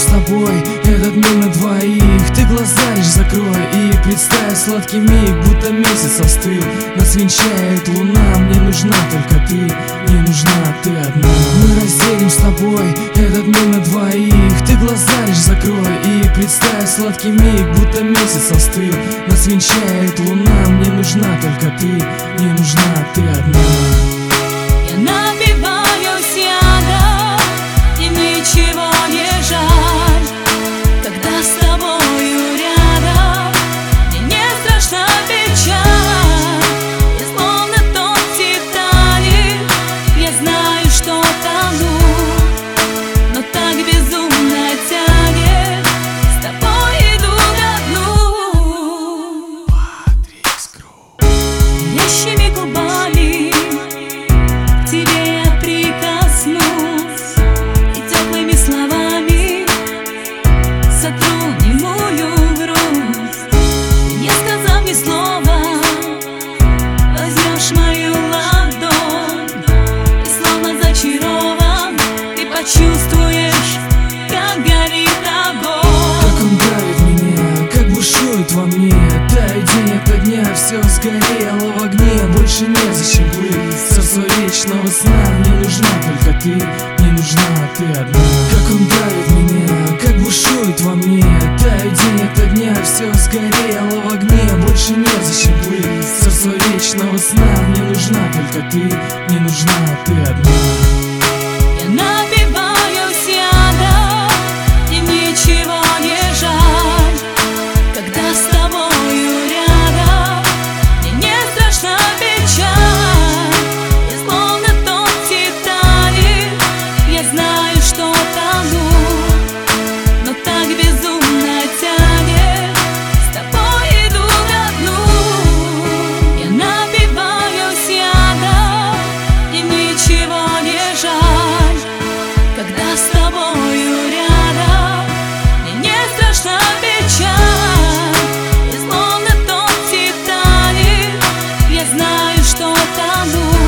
с тобой Этот мир на двоих. Ты глаза лишь закрой И представь сладкий миг Будто месяц остыл. Нас венчает луна Мне нужна только ты не нужна ты одна. Мы разделим с тобой Этот мир на двоих. Ты глаза лишь закрой И представь сладкий миг Будто месяц остыл. Нас венчает луна Мне нужна только ты не нужна ты одна. Я бушует во мне Тает день ото дня, все сгорело в огне. Больше незачем плыть, царство вечного сна Мне нужна только ты, не нужна ты одна. Как он давит меня, как бушует во мне. Тает день ото дня, все сгорело в огне. Больше незачем плыть, царство вечного сна Мне нужна только ты, не нужна ты одна estou atado